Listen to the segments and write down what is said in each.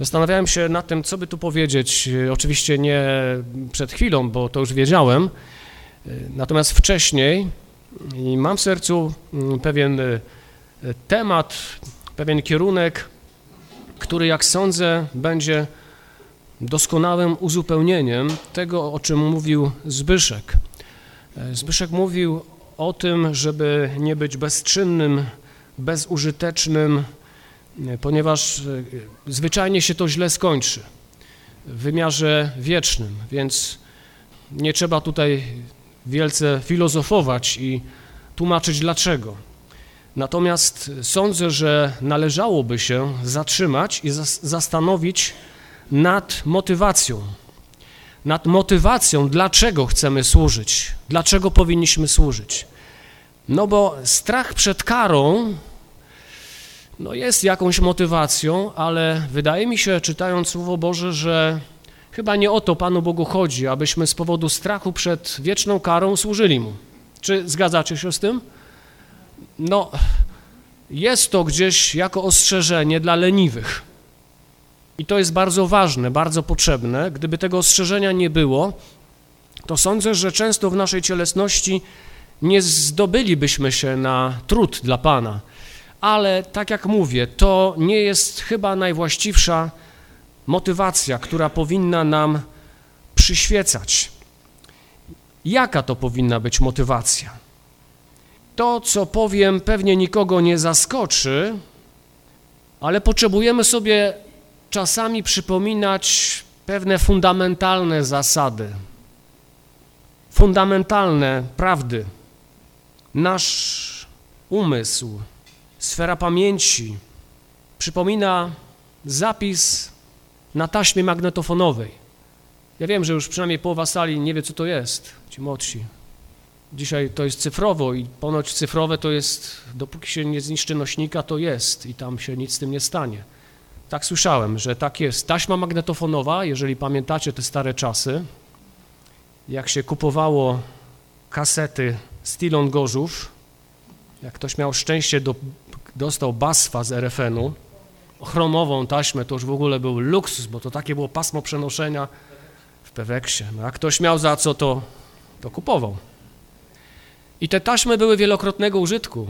Zastanawiałem się nad tym, co by tu powiedzieć. Oczywiście nie przed chwilą, bo to już wiedziałem, natomiast wcześniej i mam w sercu mm, pewien e, temat, pewien kierunek, który, jak sądzę, będzie doskonałym uzupełnieniem tego, o czym mówił Zbyszek. E, Zbyszek mówił o tym, żeby nie być bezczynnym, bezużytecznym, e, ponieważ zwyczajnie się to źle skończy w wymiarze wiecznym, więc nie trzeba tutaj wielce filozofować i tłumaczyć dlaczego. Natomiast sądzę, że należałoby się zatrzymać i zastanowić nad motywacją. Nad motywacją, dlaczego chcemy służyć, dlaczego powinniśmy służyć. No bo strach przed karą no jest jakąś motywacją, ale wydaje mi się, czytając Słowo Boże, że Chyba nie o to Panu Bogu chodzi, abyśmy z powodu strachu przed wieczną karą służyli Mu. Czy zgadzacie się z tym? No, jest to gdzieś jako ostrzeżenie dla leniwych. I to jest bardzo ważne, bardzo potrzebne. Gdyby tego ostrzeżenia nie było, to sądzę, że często w naszej cielesności nie zdobylibyśmy się na trud dla Pana. Ale tak jak mówię, to nie jest chyba najwłaściwsza motywacja, która powinna nam przyświecać. Jaka to powinna być motywacja? To, co powiem, pewnie nikogo nie zaskoczy, ale potrzebujemy sobie czasami przypominać pewne fundamentalne zasady, fundamentalne prawdy. Nasz umysł, sfera pamięci przypomina zapis na taśmie magnetofonowej. Ja wiem, że już przynajmniej połowa sali nie wie, co to jest, ci młodsi. Dzisiaj to jest cyfrowo i ponoć cyfrowe to jest, dopóki się nie zniszczy nośnika, to jest i tam się nic z tym nie stanie. Tak słyszałem, że tak jest. Taśma magnetofonowa, jeżeli pamiętacie te stare czasy, jak się kupowało kasety Stilon Gorzów, jak ktoś miał szczęście, do, dostał basfa z RFN-u, chromową taśmę, to już w ogóle był luksus, bo to takie było pasmo przenoszenia w Peweksie. No, jak ktoś miał za co, to, to kupował. I te taśmy były wielokrotnego użytku,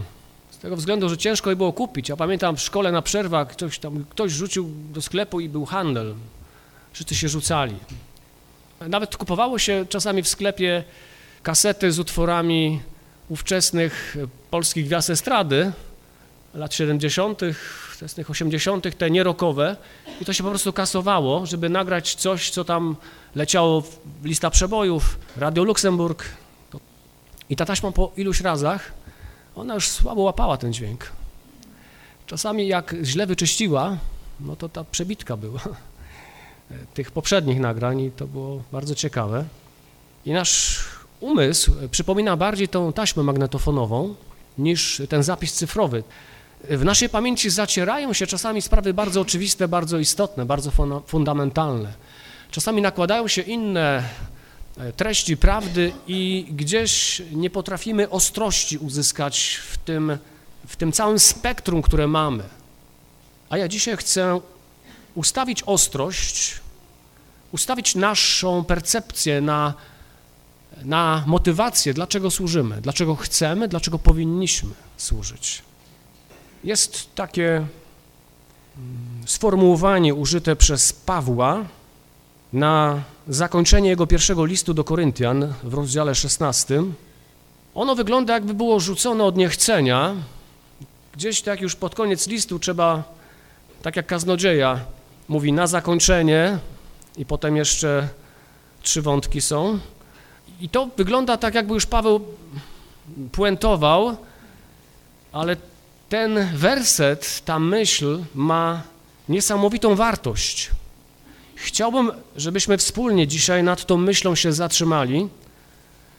z tego względu, że ciężko je było kupić. Ja pamiętam w szkole na przerwach ktoś, tam, ktoś rzucił do sklepu i był handel. Wszyscy się rzucali. Nawet kupowało się czasami w sklepie kasety z utworami ówczesnych polskich gwiazd estrady lat 70., wczesnych 80., te nierokowe i to się po prostu kasowało, żeby nagrać coś, co tam leciało w lista przebojów, Radio Luksemburg. I ta taśma po iluś razach, ona już słabo łapała ten dźwięk. Czasami jak źle wyczyściła, no to ta przebitka była tych poprzednich nagrań i to było bardzo ciekawe. I nasz umysł przypomina bardziej tą taśmę magnetofonową niż ten zapis cyfrowy. W naszej pamięci zacierają się czasami sprawy bardzo oczywiste, bardzo istotne, bardzo fundamentalne. Czasami nakładają się inne e, treści prawdy i gdzieś nie potrafimy ostrości uzyskać w tym, w tym całym spektrum, które mamy. A ja dzisiaj chcę ustawić ostrość, ustawić naszą percepcję na, na motywację, dlaczego służymy, dlaczego chcemy, dlaczego powinniśmy służyć. Jest takie mm, sformułowanie użyte przez Pawła na zakończenie jego pierwszego listu do Koryntian w rozdziale 16. Ono wygląda jakby było rzucone od niechcenia. Gdzieś tak już pod koniec listu trzeba, tak jak kaznodzieja mówi, na zakończenie i potem jeszcze trzy wątki są. I to wygląda tak, jakby już Paweł puentował, ale ten werset, ta myśl ma niesamowitą wartość. Chciałbym, żebyśmy wspólnie dzisiaj nad tą myślą się zatrzymali,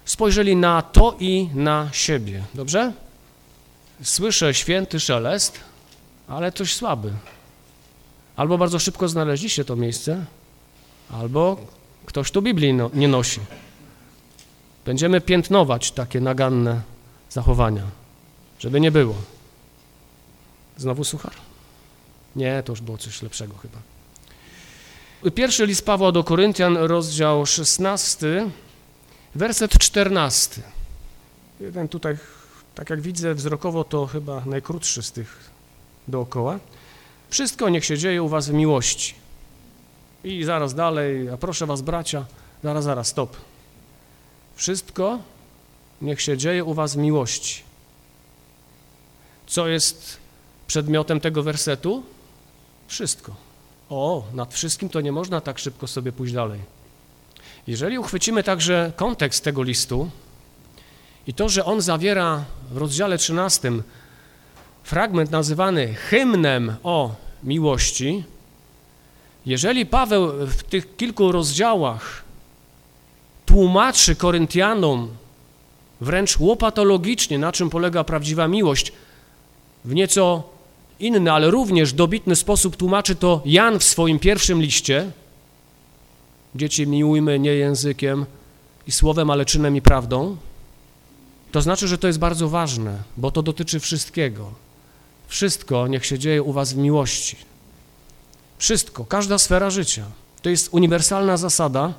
spojrzeli na to i na siebie, dobrze? Słyszę święty szelest, ale coś słaby. Albo bardzo szybko znaleźliście to miejsce, albo ktoś tu Biblii no, nie nosi. Będziemy piętnować takie naganne zachowania, żeby nie było. Znowu suchar? Nie, to już było coś lepszego chyba. Pierwszy list Pawła do Koryntian, rozdział 16, werset 14. Jeden tutaj, tak jak widzę wzrokowo, to chyba najkrótszy z tych dookoła. Wszystko niech się dzieje u was w miłości. I zaraz dalej, a proszę was bracia, zaraz, zaraz, stop. Wszystko niech się dzieje u was w miłości. Co jest przedmiotem tego wersetu? Wszystko. O, nad wszystkim to nie można tak szybko sobie pójść dalej. Jeżeli uchwycimy także kontekst tego listu i to, że on zawiera w rozdziale 13 fragment nazywany hymnem o miłości, jeżeli Paweł w tych kilku rozdziałach tłumaczy Koryntianom wręcz łopatologicznie, na czym polega prawdziwa miłość, w nieco inny, ale również dobitny sposób tłumaczy to Jan w swoim pierwszym liście. Dzieci, miłujmy nie językiem i słowem, ale czynem i prawdą. To znaczy, że to jest bardzo ważne, bo to dotyczy wszystkiego. Wszystko niech się dzieje u was w miłości. Wszystko, każda sfera życia. To jest uniwersalna zasada,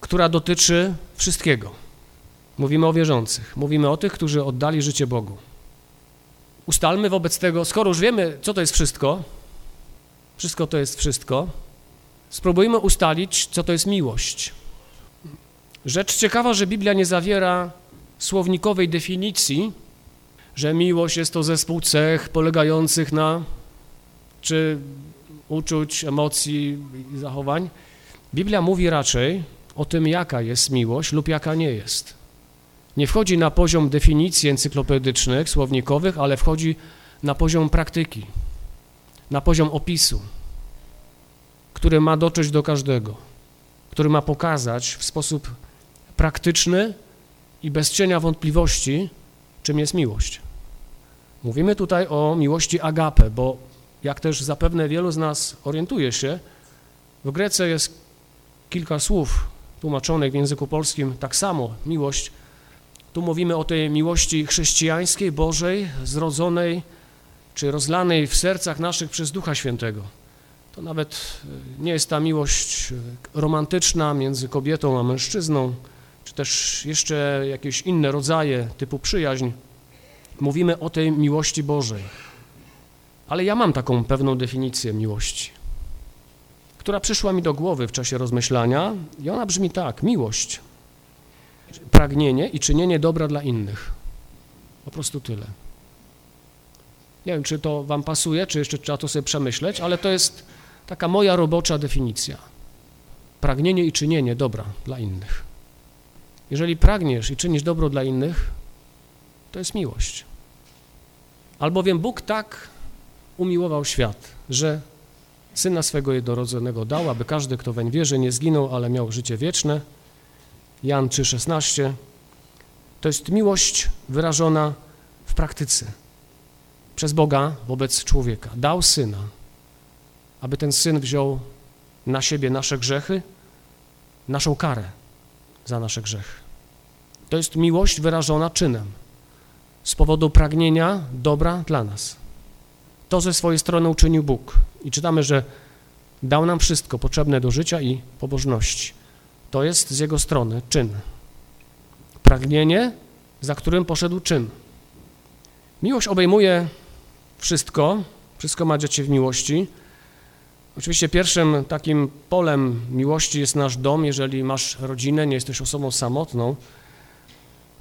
która dotyczy wszystkiego. Mówimy o wierzących, mówimy o tych, którzy oddali życie Bogu. Ustalmy wobec tego, skoro już wiemy, co to jest wszystko, wszystko to jest wszystko, spróbujmy ustalić, co to jest miłość. Rzecz ciekawa, że Biblia nie zawiera słownikowej definicji, że miłość jest to zespół cech polegających na czy uczuć, emocji i zachowań. Biblia mówi raczej o tym, jaka jest miłość lub jaka nie jest. Nie wchodzi na poziom definicji encyklopedycznych, słownikowych, ale wchodzi na poziom praktyki, na poziom opisu, który ma dotrzeć do każdego, który ma pokazać w sposób praktyczny i bez cienia wątpliwości, czym jest miłość. Mówimy tutaj o miłości agape, bo jak też zapewne wielu z nas orientuje się, w Grece jest kilka słów tłumaczonych w języku polskim tak samo, miłość. Tu mówimy o tej miłości chrześcijańskiej, Bożej, zrodzonej czy rozlanej w sercach naszych przez Ducha Świętego. To nawet e, nie jest ta miłość e, romantyczna między kobietą a mężczyzną, czy też jeszcze jakieś inne rodzaje typu przyjaźń. Mówimy o tej miłości Bożej. Ale ja mam taką pewną definicję miłości, która przyszła mi do głowy w czasie rozmyślania i ona brzmi tak, miłość, pragnienie i czynienie dobra dla innych. Po prostu tyle. Nie wiem, czy to wam pasuje, czy jeszcze trzeba to sobie przemyśleć, ale to jest taka moja robocza definicja. Pragnienie i czynienie dobra dla innych. Jeżeli pragniesz i czynisz dobro dla innych, to jest miłość. Albowiem Bóg tak umiłował świat, że Syna swego jednorodzonego dał, aby każdy, kto weń wierzy, nie zginął, ale miał życie wieczne. Jan 3,16 To jest miłość wyrażona w praktyce przez Boga wobec człowieka. Dał Syna, aby ten Syn wziął na siebie nasze grzechy, naszą karę za nasze grzechy. To jest miłość wyrażona czynem z powodu pragnienia dobra dla nas. To ze swojej strony uczynił Bóg. I czytamy, że dał nam wszystko potrzebne do życia i pobożności. To jest z Jego strony czyn. Pragnienie, za którym poszedł czyn. Miłość obejmuje wszystko, wszystko ma dzieci w miłości. Oczywiście pierwszym takim polem miłości jest nasz dom, jeżeli masz rodzinę, nie jesteś osobą samotną,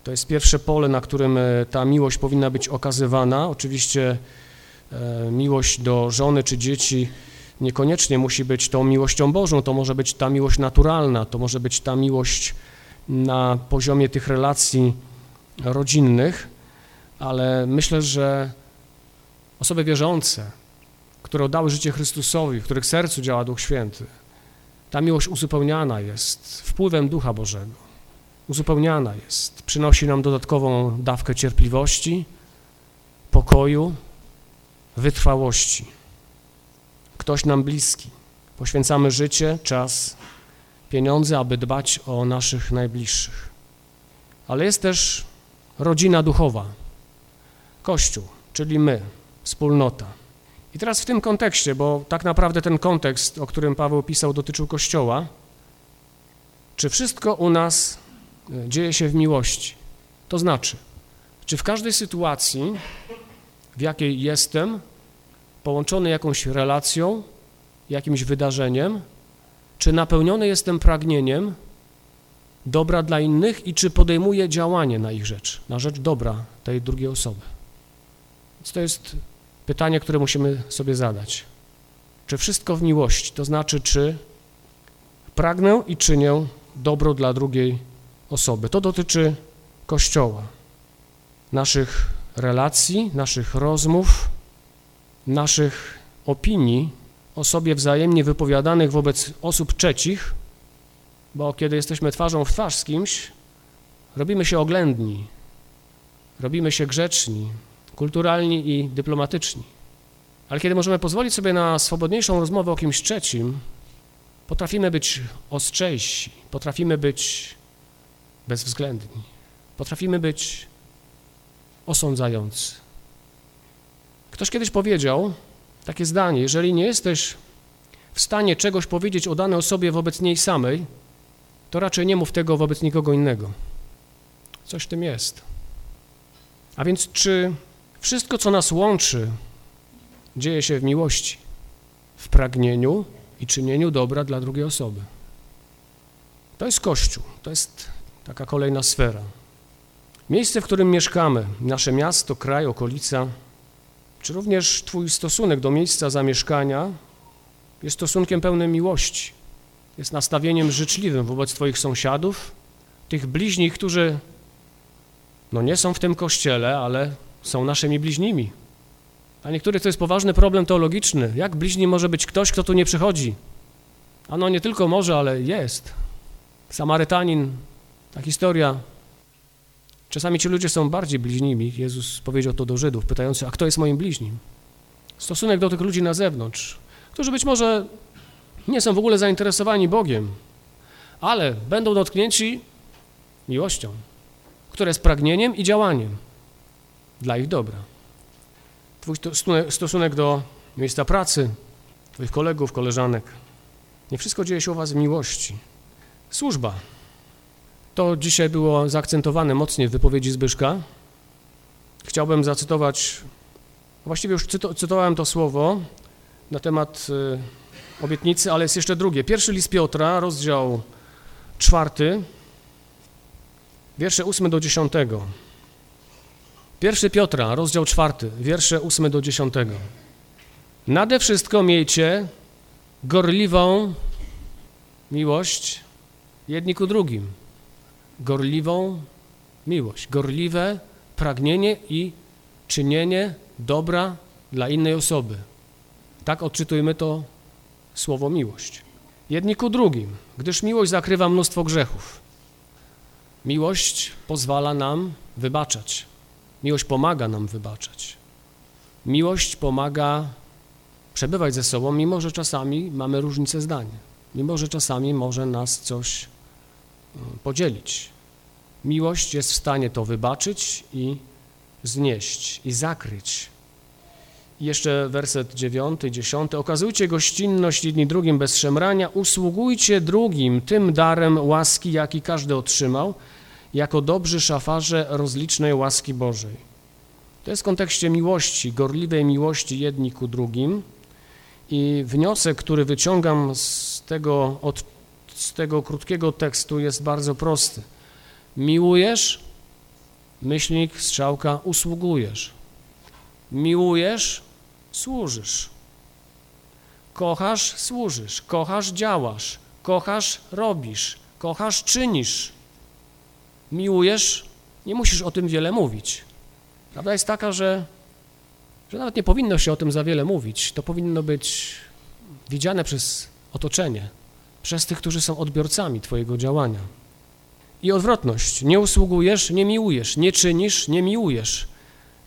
to jest pierwsze pole, na którym e, ta miłość powinna być okazywana. Oczywiście e, miłość do żony czy dzieci niekoniecznie musi być tą miłością Bożą, to może być ta miłość naturalna, to może być ta miłość na poziomie tych relacji rodzinnych, ale myślę, że osoby wierzące, które oddały życie Chrystusowi, w których sercu działa Duch Święty, ta miłość uzupełniana jest wpływem Ducha Bożego uzupełniana jest. Przynosi nam dodatkową dawkę cierpliwości, pokoju, wytrwałości. Ktoś nam bliski. Poświęcamy życie, czas, pieniądze, aby dbać o naszych najbliższych. Ale jest też rodzina duchowa, Kościół, czyli my, wspólnota. I teraz w tym kontekście, bo tak naprawdę ten kontekst, o którym Paweł pisał, dotyczył Kościoła, czy wszystko u nas e, dzieje się w miłości? To znaczy, czy w każdej sytuacji, w jakiej jestem, połączony jakąś relacją, jakimś wydarzeniem, czy napełniony jestem pragnieniem dobra dla innych i czy podejmuję działanie na ich rzecz, na rzecz dobra tej drugiej osoby. Więc to jest pytanie, które musimy sobie zadać. Czy wszystko w miłości, to znaczy, czy pragnę i czynię dobro dla drugiej osoby. To dotyczy Kościoła, naszych relacji, naszych rozmów, naszych opinii o sobie wzajemnie wypowiadanych wobec osób trzecich, bo kiedy jesteśmy twarzą w twarz z kimś, robimy się oględni, robimy się grzeczni, kulturalni i dyplomatyczni. Ale kiedy możemy pozwolić sobie na swobodniejszą rozmowę o kimś trzecim, potrafimy być ostrzejsi, potrafimy być bezwzględni, potrafimy być osądzający. Ktoś kiedyś powiedział takie zdanie, jeżeli nie jesteś w stanie czegoś powiedzieć o danej osobie wobec niej samej, to raczej nie mów tego wobec nikogo innego. Coś w tym jest. A więc czy wszystko, co nas łączy, dzieje się w miłości, w pragnieniu i czynieniu dobra dla drugiej osoby? To jest Kościół, to jest taka kolejna sfera. Miejsce, w którym mieszkamy, nasze miasto, kraj, okolica, czy również Twój stosunek do miejsca zamieszkania jest stosunkiem pełnym miłości, jest nastawieniem życzliwym wobec Twoich sąsiadów, tych bliźnich, którzy no nie są w tym kościele, ale są naszymi bliźnimi. A niektórych to jest poważny problem teologiczny. Jak bliźni może być ktoś, kto tu nie przychodzi? A nie tylko może, ale jest. Samarytanin, ta historia. Czasami ci ludzie są bardziej bliźnimi. Jezus powiedział to do Żydów, pytający, a kto jest moim bliźnim? Stosunek do tych ludzi na zewnątrz, którzy być może nie są w ogóle zainteresowani Bogiem, ale będą dotknięci miłością, która jest pragnieniem i działaniem dla ich dobra. Twój stosunek do miejsca pracy, Twoich kolegów, koleżanek. Nie wszystko dzieje się u Was w miłości. Służba. To dzisiaj było zaakcentowane mocniej w wypowiedzi Zbyszka. Chciałbym zacytować, właściwie już cytowałem to słowo na temat y, obietnicy, ale jest jeszcze drugie. Pierwszy list Piotra, rozdział czwarty, wiersze ósmy do dziesiątego. Pierwszy Piotra, rozdział czwarty, wiersze ósmy do dziesiątego. Nade wszystko miejcie gorliwą miłość jedni ku drugim. Gorliwą miłość, gorliwe pragnienie i czynienie dobra dla innej osoby. Tak odczytujmy to słowo miłość. Jedni ku drugim, gdyż miłość zakrywa mnóstwo grzechów. Miłość pozwala nam wybaczać. Miłość pomaga nam wybaczać. Miłość pomaga przebywać ze sobą, mimo że czasami mamy różnice zdań, mimo że czasami może nas coś podzielić. Miłość jest w stanie to wybaczyć i znieść i zakryć. I jeszcze werset dziewiąty, dziesiąty. Okazujcie gościnność jedni drugim bez szemrania, usługujcie drugim tym darem łaski, jaki każdy otrzymał – jako dobrzy szafarze rozlicznej łaski Bożej. To jest w kontekście miłości, gorliwej miłości jedni ku drugim i wniosek, który wyciągam z tego, od, z tego krótkiego tekstu jest bardzo prosty. Miłujesz, myślnik, strzałka, usługujesz. Miłujesz, służysz. Kochasz, służysz. Kochasz, działasz. Kochasz, robisz. Kochasz, czynisz miłujesz, nie musisz o tym wiele mówić. Prawda jest taka, że, że nawet nie powinno się o tym za wiele mówić. To powinno być widziane przez otoczenie, przez tych, którzy są odbiorcami Twojego działania. I odwrotność. Nie usługujesz, nie miłujesz. Nie czynisz, nie miłujesz.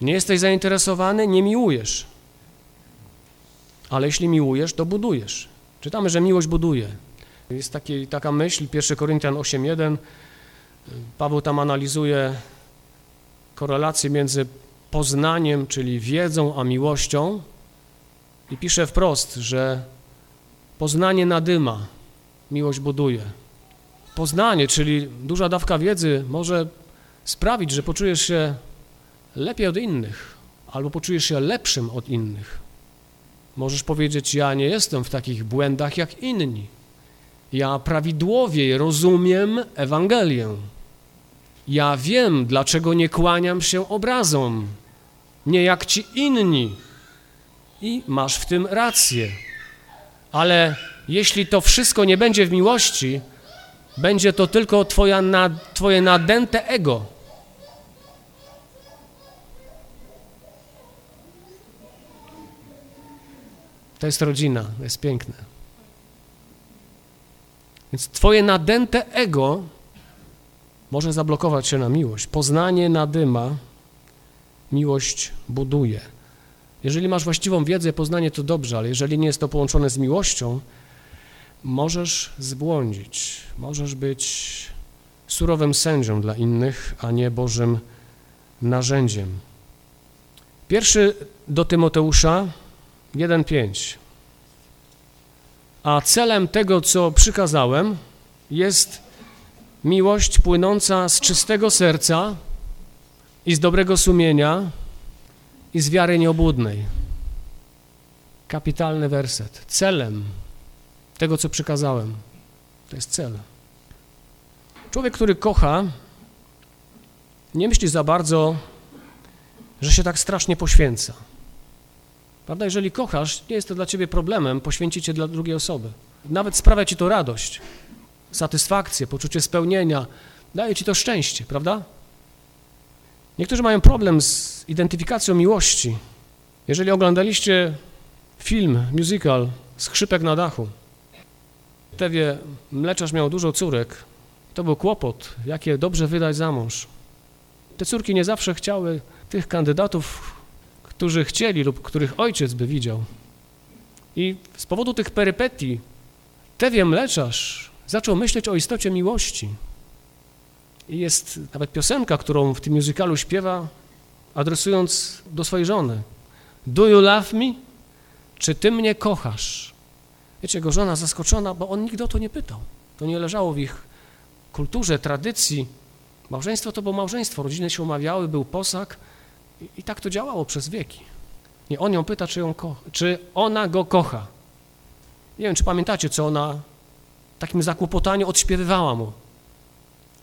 Nie jesteś zainteresowany, nie miłujesz. Ale jeśli miłujesz, to budujesz. Czytamy, że miłość buduje. Jest taki, taka myśl, 1 Koryntian 8.1, Paweł tam analizuje korelację między poznaniem, czyli wiedzą, a miłością. i pisze wprost, że poznanie nadyma, miłość buduje. Poznanie, czyli duża dawka wiedzy może sprawić, że poczujesz się lepiej od innych, albo poczujesz się lepszym od innych. Możesz powiedzieć, ja nie jestem w takich błędach jak inni. Ja prawidłowiej rozumiem Ewangelię. Ja wiem, dlaczego nie kłaniam się obrazom, nie jak ci inni. I masz w tym rację. Ale jeśli to wszystko nie będzie w miłości, będzie to tylko twoja nad, twoje nadęte ego. To jest rodzina, to jest piękne. Więc twoje nadęte ego może zablokować się na miłość. Poznanie nadyma, miłość buduje. Jeżeli masz właściwą wiedzę, poznanie to dobrze, ale jeżeli nie jest to połączone z miłością, możesz zbłądzić, możesz być surowym sędzią dla innych, a nie Bożym narzędziem. Pierwszy do Tymoteusza 1:5. A celem tego, co przykazałem, jest miłość płynąca z czystego serca i z dobrego sumienia i z wiary nieobłudnej. Kapitalny werset. Celem tego, co przykazałem, to jest cel. Człowiek, który kocha, nie myśli za bardzo, że się tak strasznie poświęca. Prawda? Jeżeli kochasz, nie jest to dla ciebie problemem poświęcić się dla drugiej osoby. Nawet sprawia ci to radość, satysfakcję, poczucie spełnienia, daje ci to szczęście, prawda? Niektórzy mają problem z identyfikacją miłości. Jeżeli oglądaliście film, musical Skrzypek na dachu, Tewie mleczarz miał dużo córek. To był kłopot, jakie dobrze wydać za mąż. Te córki nie zawsze chciały tych kandydatów, którzy chcieli lub których ojciec by widział. I z powodu tych perypetii Tewie mleczarz zaczął myśleć o istocie miłości. I jest nawet piosenka, którą w tym musicalu śpiewa, adresując do swojej żony. Do you love me? Czy ty mnie kochasz? Wiecie, jego żona zaskoczona, bo on nigdy o to nie pytał. To nie leżało w ich kulturze, tradycji. Małżeństwo to było małżeństwo, rodziny się umawiały, był posag i, i tak to działało przez wieki. Nie, on ją pyta, czy, ją czy ona go kocha. Nie wiem, czy pamiętacie, co ona w takim zakłopotaniu odśpiewywała mu.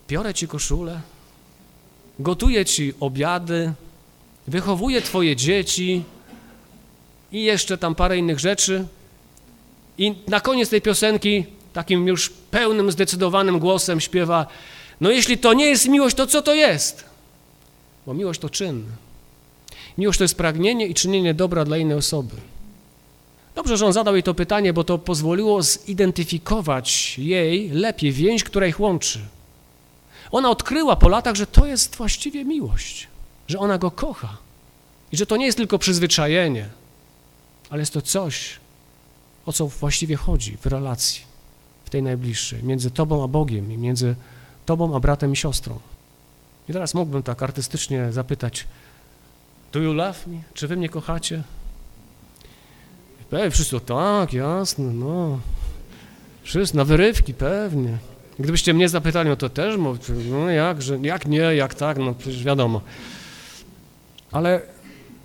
Biorę ci koszulę, gotuję ci obiady, wychowuję twoje dzieci i jeszcze tam parę innych rzeczy. I na koniec tej piosenki takim już pełnym, zdecydowanym głosem śpiewa no jeśli to nie jest miłość, to co to jest? Bo miłość to czyn. Miłość to jest pragnienie i czynienie dobra dla innej osoby. Dobrze, że on zadał jej to pytanie, bo to pozwoliło zidentyfikować jej lepiej więź, która ich łączy. Ona odkryła po latach, że to jest właściwie miłość, że ona go kocha i że to nie jest tylko przyzwyczajenie, ale jest to coś, o co właściwie chodzi w relacji, w tej najbliższej, między tobą a Bogiem i między tobą a bratem i siostrą. I teraz mógłbym tak artystycznie zapytać, do you love me? Czy wy mnie kochacie? Pewnie wszyscy, tak, jasne, no. Wszyscy, na wyrywki, pewnie. Gdybyście mnie zapytali, no to też, no jak, że, jak nie, jak tak, no przecież wiadomo. Ale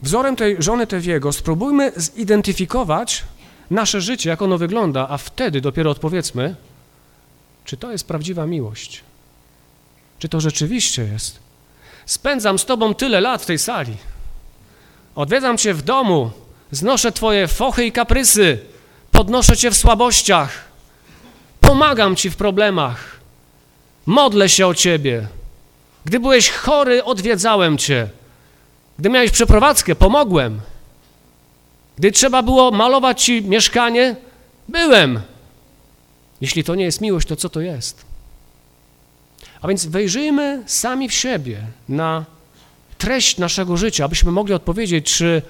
wzorem tej żony Tewiego spróbujmy zidentyfikować nasze życie, jak ono wygląda, a wtedy dopiero odpowiedzmy, czy to jest prawdziwa miłość. Czy to rzeczywiście jest. Spędzam z Tobą tyle lat w tej sali. Odwiedzam Cię w domu, znoszę Twoje fochy i kaprysy, podnoszę Cię w słabościach, pomagam Ci w problemach, modlę się o Ciebie. Gdy byłeś chory, odwiedzałem Cię. Gdy miałeś przeprowadzkę, pomogłem. Gdy trzeba było malować ci mieszkanie, byłem. Jeśli to nie jest miłość, to co to jest? A więc wejrzyjmy sami w siebie na treść naszego życia, abyśmy mogli odpowiedzieć, czy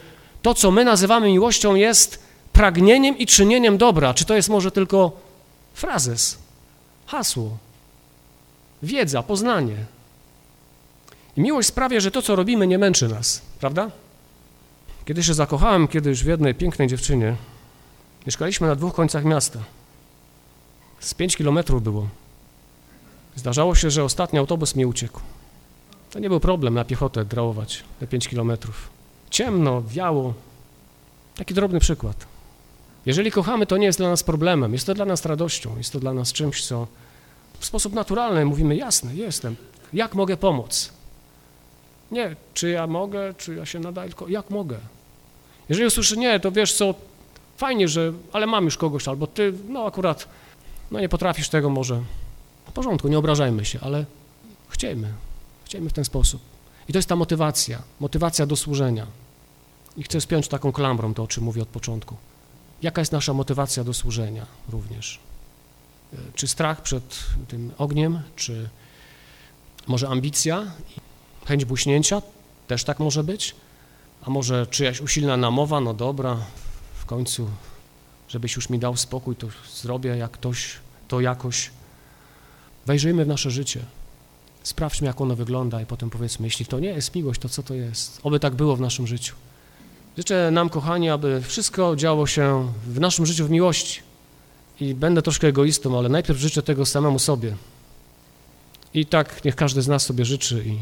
to, co my nazywamy miłością, jest pragnieniem i czynieniem dobra, czy to jest może tylko frazes, hasło, wiedza, poznanie. I miłość sprawia, że to, co robimy, nie męczy nas, prawda? Kiedy się zakochałem kiedyś w jednej pięknej dziewczynie, mieszkaliśmy na dwóch końcach miasta. Z pięć kilometrów było. Zdarzało się, że ostatni autobus mi uciekł. To nie był problem na piechotę drałować te pięć kilometrów. Ciemno, wiało. Taki drobny przykład. Jeżeli kochamy, to nie jest dla nas problemem, jest to dla nas radością, jest to dla nas czymś, co w sposób naturalny mówimy, jasne, jestem, jak mogę pomóc? Nie, czy ja mogę, czy ja się nadaję, tylko jak mogę? Jeżeli usłyszę nie, to wiesz co, fajnie, że, ale mam już kogoś, albo ty, no akurat, no nie potrafisz tego może, w porządku, nie obrażajmy się, ale chciejmy, chciejmy w ten sposób. I to jest ta motywacja, motywacja do służenia. I chcę spiąć taką klamrą to, o czym mówię od początku. Jaka jest nasza motywacja do służenia również? E, czy strach przed tym ogniem, czy może ambicja, chęć buśnięcia, też tak może być? A może czyjaś usilna namowa, no dobra, w końcu, żebyś już mi dał spokój, to zrobię jak ktoś, to jakoś. Wejrzyjmy w nasze życie, sprawdźmy, jak ono wygląda i potem powiedzmy, jeśli to nie jest miłość, to co to jest? Oby tak było w naszym życiu. Życzę nam, kochani, aby wszystko działo się w naszym życiu w miłości. I będę troszkę egoistą, ale najpierw życzę tego samemu sobie. I tak niech każdy z nas sobie życzy i,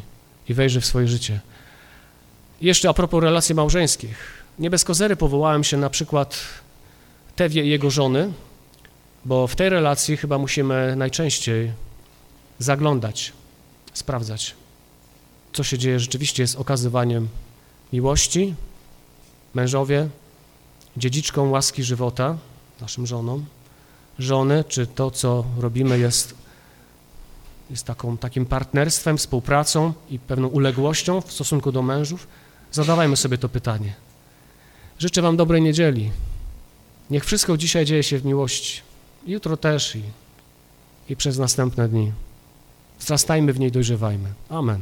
i wejrzy w swoje życie. Jeszcze a propos relacji małżeńskich. Nie bez kozery powołałem się na przykład Tewie i jego żony, bo w tej relacji chyba musimy najczęściej zaglądać, sprawdzać, co się dzieje rzeczywiście z okazywaniem miłości, mężowie, dziedziczką łaski żywota, naszym żonom, żony, czy to, co robimy, jest, jest taką, takim partnerstwem, współpracą i pewną uległością w stosunku do mężów, zadawajmy sobie to pytanie. Życzę Wam dobrej niedzieli. Niech wszystko dzisiaj dzieje się w miłości. Jutro też i, i przez następne dni. Wzrastajmy w niej, dojrzewajmy. Amen.